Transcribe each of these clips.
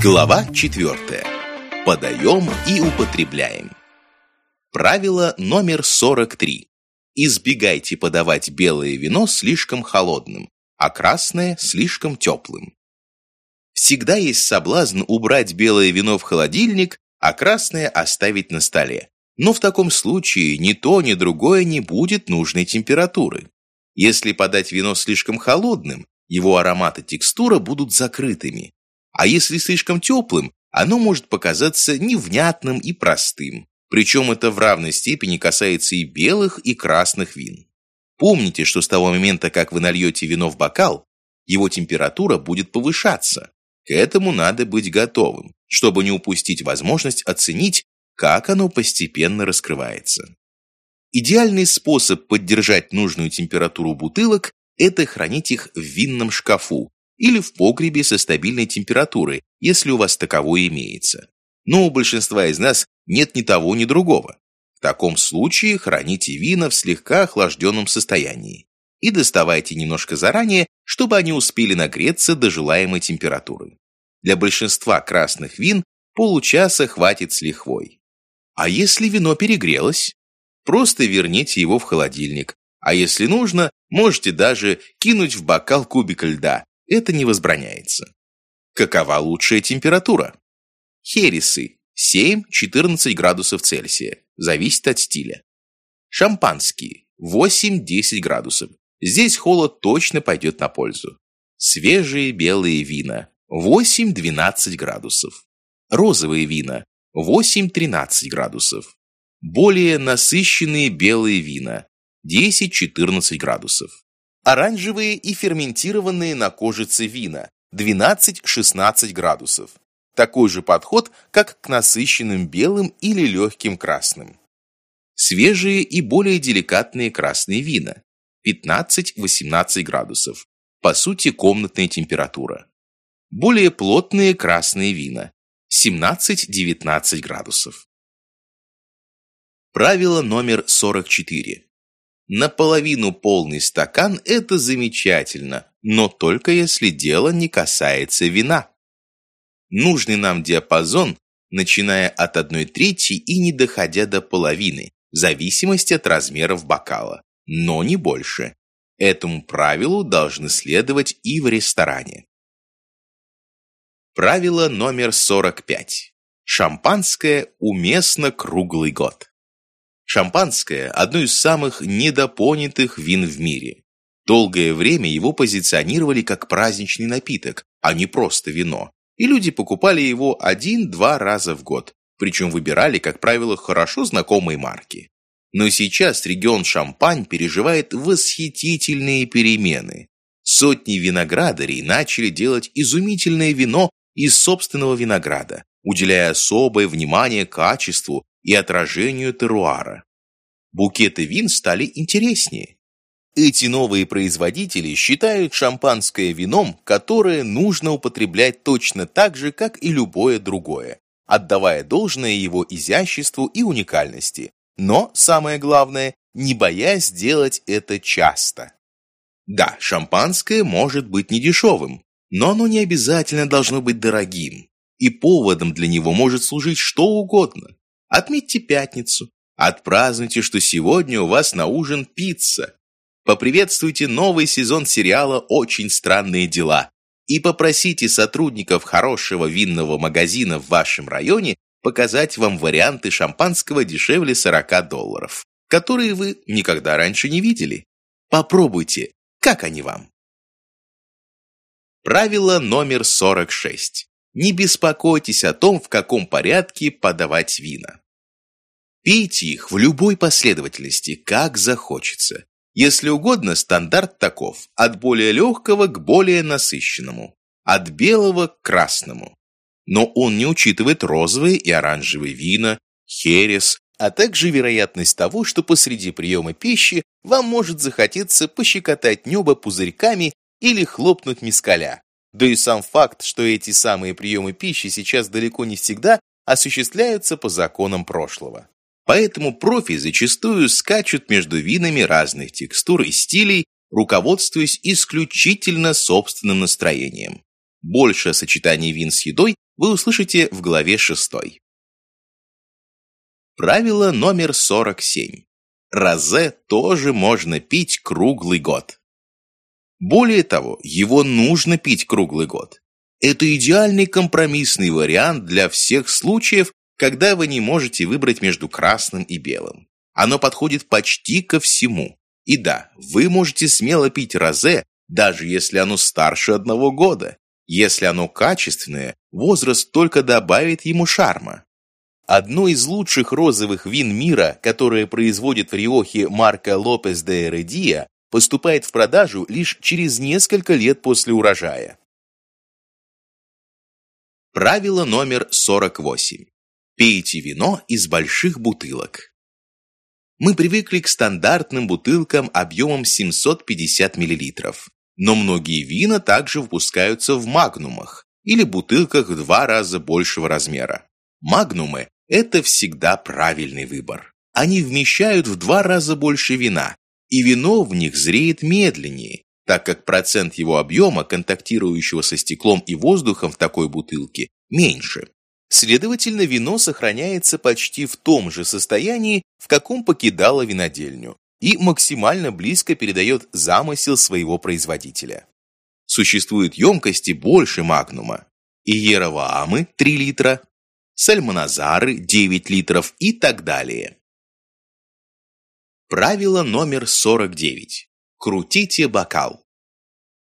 Глава 4. Подаем и употребляем. Правило номер 43. Избегайте подавать белое вино слишком холодным, а красное слишком теплым. Всегда есть соблазн убрать белое вино в холодильник, а красное оставить на столе. Но в таком случае ни то, ни другое не будет нужной температуры. Если подать вино слишком холодным, его аромат и текстура будут закрытыми, а если слишком теплым, оно может показаться невнятным и простым. Причем это в равной степени касается и белых, и красных вин. Помните, что с того момента, как вы нальете вино в бокал, его температура будет повышаться. К этому надо быть готовым, чтобы не упустить возможность оценить, как оно постепенно раскрывается. Идеальный способ поддержать нужную температуру бутылок – это хранить их в винном шкафу, или в погребе со стабильной температурой, если у вас таковое имеется. Но у большинства из нас нет ни того, ни другого. В таком случае храните вина в слегка охлажденном состоянии и доставайте немножко заранее, чтобы они успели нагреться до желаемой температуры. Для большинства красных вин получаса хватит с лихвой. А если вино перегрелось? Просто верните его в холодильник, а если нужно, можете даже кинуть в бокал кубик льда, это не возбраняется. Какова лучшая температура? Хересы 7-14 градусов Цельсия. Зависит от стиля. Шампанские 8-10 градусов. Здесь холод точно пойдет на пользу. Свежие белые вина 8-12 градусов. Розовые вина 8-13 градусов. Более насыщенные белые вина 10-14 градусов оранжевые и ферментированные на кожице вина 12-16 градусов. Такой же подход, как к насыщенным белым или легким красным. Свежие и более деликатные красные вина 15-18 градусов. По сути, комнатная температура. Более плотные красные вина 17-19 градусов. Правило номер 44. Наполовину полный стакан – это замечательно, но только если дело не касается вина. Нужный нам диапазон, начиная от одной трети и не доходя до половины, в зависимости от размеров бокала, но не больше. Этому правилу должны следовать и в ресторане. Правило номер 45. Шампанское уместно круглый год. Шампанское – одно из самых недопонятых вин в мире. Долгое время его позиционировали как праздничный напиток, а не просто вино. И люди покупали его один-два раза в год, причем выбирали, как правило, хорошо знакомые марки. Но сейчас регион Шампань переживает восхитительные перемены. Сотни виноградарей начали делать изумительное вино из собственного винограда, уделяя особое внимание качеству и отражению теруара. Букеты вин стали интереснее. Эти новые производители считают шампанское вином, которое нужно употреблять точно так же, как и любое другое, отдавая должное его изяществу и уникальности, но, самое главное, не боясь делать это часто. Да, шампанское может быть недешевым, но оно не обязательно должно быть дорогим, и поводом для него может служить что угодно. Отметьте пятницу. Отпразднуйте, что сегодня у вас на ужин пицца. Поприветствуйте новый сезон сериала «Очень странные дела» и попросите сотрудников хорошего винного магазина в вашем районе показать вам варианты шампанского дешевле 40 долларов, которые вы никогда раньше не видели. Попробуйте, как они вам. Правило номер 46. Не беспокойтесь о том, в каком порядке подавать вина. Пейте их в любой последовательности, как захочется. Если угодно, стандарт таков – от более легкого к более насыщенному, от белого к красному. Но он не учитывает розовые и оранжевые вина, херес, а также вероятность того, что посреди приема пищи вам может захотеться пощекотать небо пузырьками или хлопнуть мискаля. Да и сам факт, что эти самые приемы пищи сейчас далеко не всегда осуществляются по законам прошлого. Поэтому профи зачастую скачут между винами разных текстур и стилей, руководствуясь исключительно собственным настроением. Большее сочетание вин с едой вы услышите в главе 6. Правило номер 47. Розе тоже можно пить круглый год. Более того, его нужно пить круглый год. Это идеальный компромиссный вариант для всех случаев, когда вы не можете выбрать между красным и белым. Оно подходит почти ко всему. И да, вы можете смело пить розе, даже если оно старше одного года. Если оно качественное, возраст только добавит ему шарма. Одно из лучших розовых вин мира, которое производит в Риохе марка Лопес де Эредия, поступает в продажу лишь через несколько лет после урожая. Правило номер 48. Пейте вино из больших бутылок. Мы привыкли к стандартным бутылкам объемом 750 мл. Но многие вина также выпускаются в магнумах или бутылках в два раза большего размера. Магнумы – это всегда правильный выбор. Они вмещают в два раза больше вина, и вино в них зреет медленнее, так как процент его объема, контактирующего со стеклом и воздухом в такой бутылке, меньше. Следовательно, вино сохраняется почти в том же состоянии, в каком покидало винодельню, и максимально близко передает замысел своего производителя. Существуют емкости больше магнума. Иероваамы 3 литра, сальмоназары 9 литров и так далее. Правило номер 49. Крутите бокал.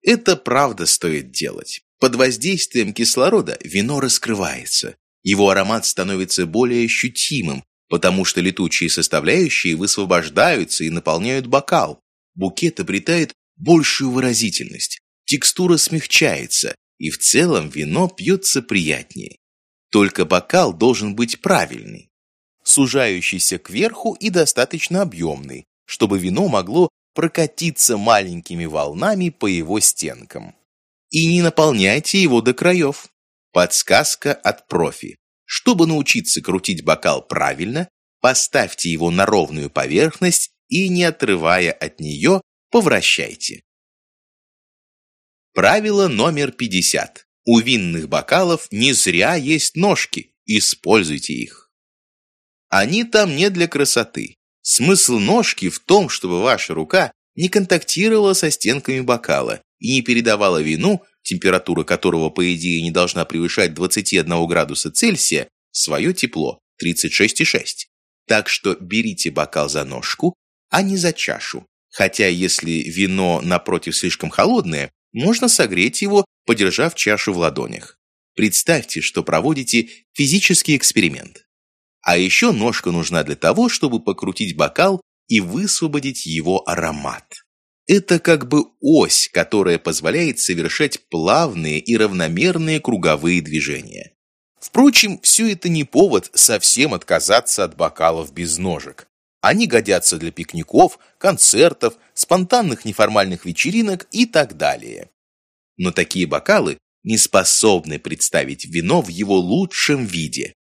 Это правда стоит делать. Под воздействием кислорода вино раскрывается. Его аромат становится более ощутимым, потому что летучие составляющие высвобождаются и наполняют бокал. Букет обретает большую выразительность, текстура смягчается, и в целом вино пьется приятнее. Только бокал должен быть правильный, сужающийся кверху и достаточно объемный, чтобы вино могло прокатиться маленькими волнами по его стенкам. И не наполняйте его до краев. Подсказка от профи. Чтобы научиться крутить бокал правильно, поставьте его на ровную поверхность и, не отрывая от нее, повращайте. Правило номер 50. У винных бокалов не зря есть ножки, используйте их. Они там не для красоты. Смысл ножки в том, чтобы ваша рука не контактировала со стенками бокала и не передавала вину, температура которого, по идее, не должна превышать 21 градуса Цельсия, свое тепло 36,6. Так что берите бокал за ножку, а не за чашу. Хотя если вино, напротив, слишком холодное, можно согреть его, подержав чашу в ладонях. Представьте, что проводите физический эксперимент. А еще ножка нужна для того, чтобы покрутить бокал и высвободить его аромат. Это как бы ось, которая позволяет совершать плавные и равномерные круговые движения. Впрочем, все это не повод совсем отказаться от бокалов без ножек. Они годятся для пикников, концертов, спонтанных неформальных вечеринок и так далее. Но такие бокалы не способны представить вино в его лучшем виде.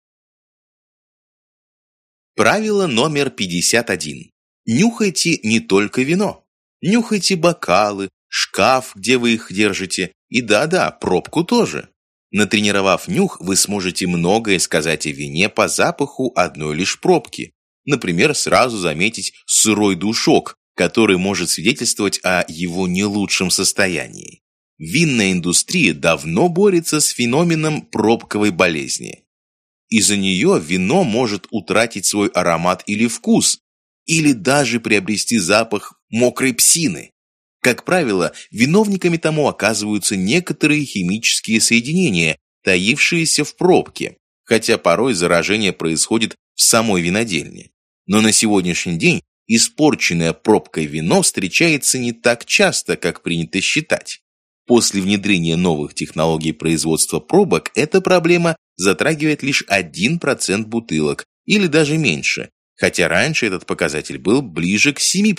Правило номер 51. Нюхайте не только вино. Нюхайте бокалы, шкаф, где вы их держите, и да-да, пробку тоже. Натренировав нюх, вы сможете многое сказать о вине по запаху одной лишь пробки. Например, сразу заметить сырой душок, который может свидетельствовать о его не лучшем состоянии. Винная индустрия давно борется с феноменом пробковой болезни. Из-за нее вино может утратить свой аромат или вкус, или даже приобрести запах мокрой псины. Как правило, виновниками тому оказываются некоторые химические соединения, таившиеся в пробке, хотя порой заражение происходит в самой винодельне. Но на сегодняшний день испорченное пробкой вино встречается не так часто, как принято считать. После внедрения новых технологий производства пробок эта проблема затрагивает лишь 1% бутылок, или даже меньше, хотя раньше этот показатель был ближе к 7%.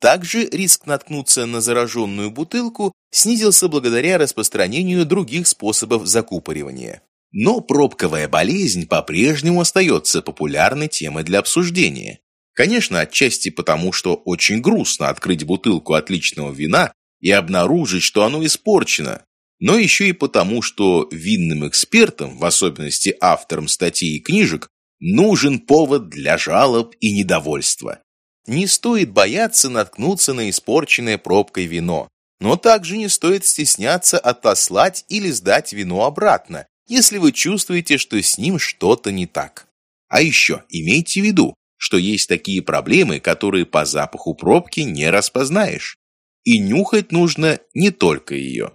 Также риск наткнуться на зараженную бутылку снизился благодаря распространению других способов закупоривания. Но пробковая болезнь по-прежнему остается популярной темой для обсуждения. Конечно, отчасти потому, что очень грустно открыть бутылку отличного вина и обнаружить, что оно испорчено. но еще и потому, что винным экспертам, в особенности авторам статей и книжек, нужен повод для жалоб и недовольства. Не стоит бояться наткнуться на испорченное пробкой вино, но также не стоит стесняться отослать или сдать вино обратно, если вы чувствуете, что с ним что-то не так. А еще имейте в виду, что есть такие проблемы, которые по запаху пробки не распознаешь. И нюхать нужно не только ее.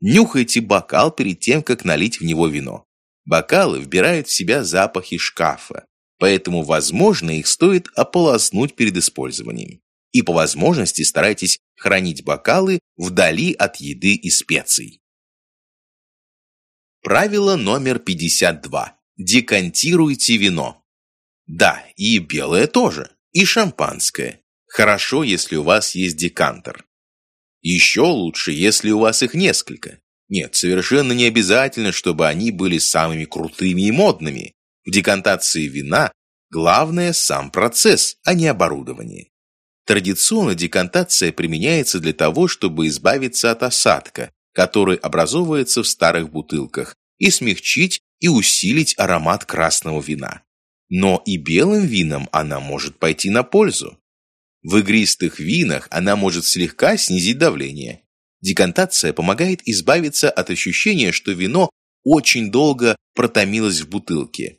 Нюхайте бокал перед тем, как налить в него вино. Бокалы вбирают в себя запахи шкафа, поэтому, возможно, их стоит ополоснуть перед использованием. И по возможности старайтесь хранить бокалы вдали от еды и специй. Правило номер 52. Декантируйте вино. Да, и белое тоже, и шампанское. Хорошо, если у вас есть декантер. Еще лучше, если у вас их несколько. Нет, совершенно не обязательно, чтобы они были самыми крутыми и модными. В декантации вина главное сам процесс, а не оборудование. Традиционно декантация применяется для того, чтобы избавиться от осадка, который образовывается в старых бутылках, и смягчить и усилить аромат красного вина. Но и белым винам она может пойти на пользу. В игристых винах она может слегка снизить давление. Декантация помогает избавиться от ощущения, что вино очень долго протомилось в бутылке.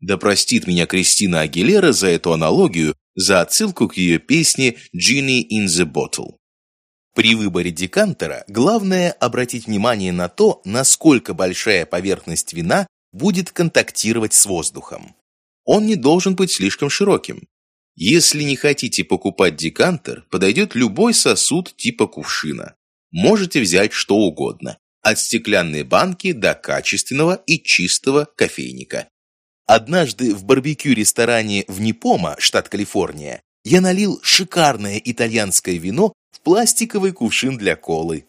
Да простит меня Кристина Агилера за эту аналогию, за отсылку к ее песне «Genie in the Bottle». При выборе декантера главное обратить внимание на то, насколько большая поверхность вина будет контактировать с воздухом. Он не должен быть слишком широким. Если не хотите покупать декантер, подойдет любой сосуд типа кувшина. Можете взять что угодно, от стеклянной банки до качественного и чистого кофейника. Однажды в барбекю-ресторане в Непома, штат Калифорния, я налил шикарное итальянское вино в пластиковый кувшин для колы.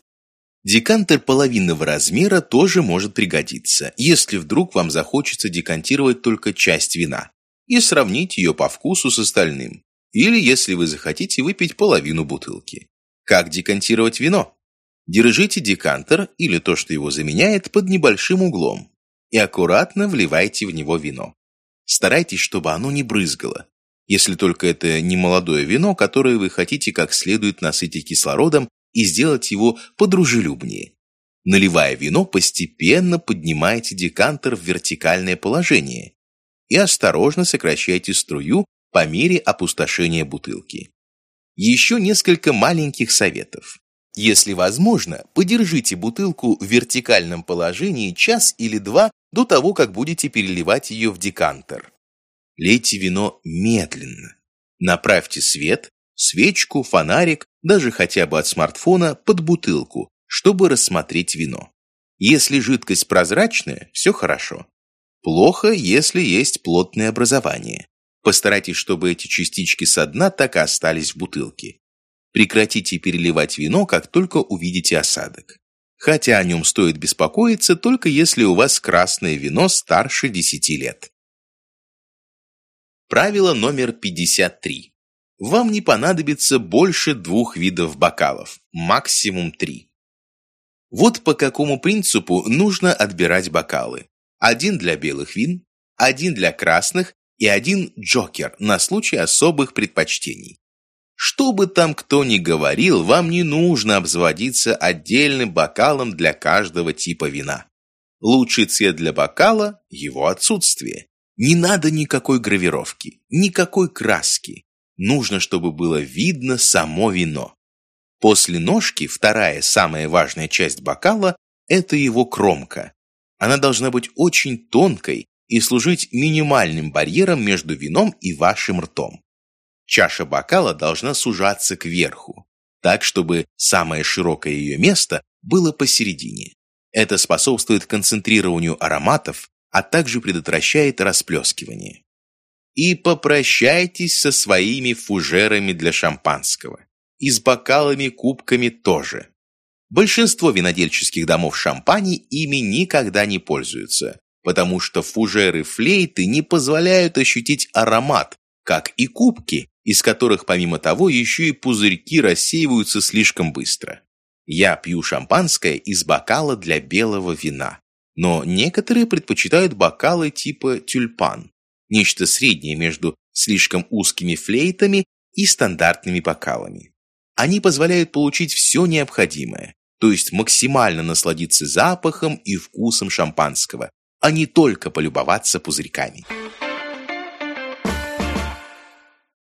Декантер половинного размера тоже может пригодиться, если вдруг вам захочется декантировать только часть вина и сравнить ее по вкусу с остальным, или если вы захотите выпить половину бутылки. Как декантировать вино? Держите декантер или то, что его заменяет, под небольшим углом и аккуратно вливайте в него вино. Старайтесь, чтобы оно не брызгало, если только это не молодое вино, которое вы хотите как следует насытить кислородом и сделать его подружелюбнее. Наливая вино, постепенно поднимайте декантер в вертикальное положение и осторожно сокращайте струю по мере опустошения бутылки. Еще несколько маленьких советов. Если возможно, подержите бутылку в вертикальном положении час или два до того, как будете переливать ее в декантер. Лейте вино медленно. Направьте свет, свечку, фонарик, даже хотя бы от смартфона, под бутылку, чтобы рассмотреть вино. Если жидкость прозрачная, все хорошо. Плохо, если есть плотное образование. Постарайтесь, чтобы эти частички со дна так и остались в бутылке. Прекратите переливать вино, как только увидите осадок. Хотя о нем стоит беспокоиться, только если у вас красное вино старше 10 лет. Правило номер 53. Вам не понадобится больше двух видов бокалов, максимум три. Вот по какому принципу нужно отбирать бокалы. Один для белых вин, один для красных и один джокер на случай особых предпочтений. Что бы там кто ни говорил, вам не нужно обзаводиться отдельным бокалом для каждого типа вина. Лучший цвет для бокала – его отсутствие. Не надо никакой гравировки, никакой краски. Нужно, чтобы было видно само вино. После ножки вторая самая важная часть бокала – это его кромка. Она должна быть очень тонкой и служить минимальным барьером между вином и вашим ртом. Чаша бокала должна сужаться кверху, так, чтобы самое широкое ее место было посередине. Это способствует концентрированию ароматов, а также предотвращает расплескивание. И попрощайтесь со своими фужерами для шампанского. И с бокалами, кубками тоже. Большинство винодельческих домов шампани ими никогда не пользуются, потому что фужеры флейты не позволяют ощутить аромат, как и кубки, из которых помимо того еще и пузырьки рассеиваются слишком быстро. Я пью шампанское из бокала для белого вина. Но некоторые предпочитают бокалы типа тюльпан. Нечто среднее между слишком узкими флейтами и стандартными бокалами. Они позволяют получить все необходимое, то есть максимально насладиться запахом и вкусом шампанского, а не только полюбоваться пузырьками.